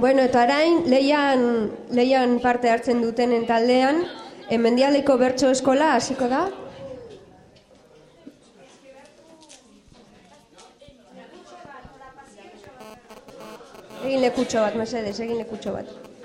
Bueno, eta arain, leian, leian parte hartzen dutenen taldean, eh, emendialeko bertso eskola hasiko da. Egin lekutxo bat, mesedez, egin lekutxo bat.